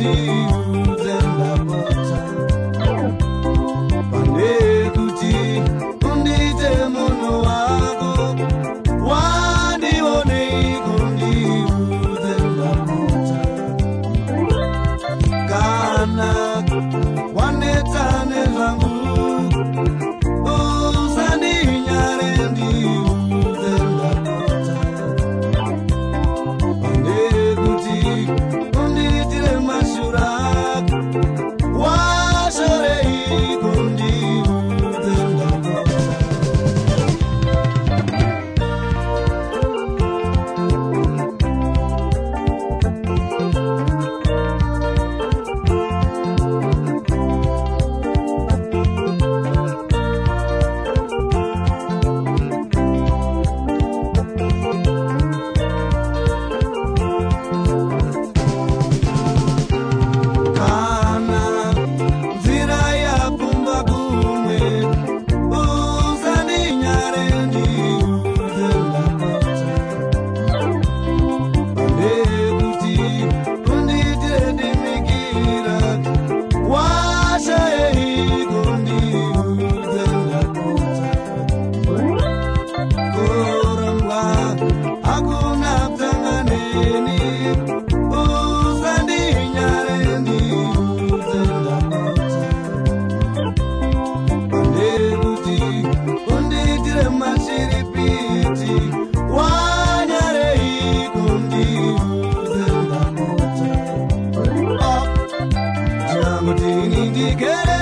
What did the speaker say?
you. Kundiudze ndapota ndinangoti ini ndigere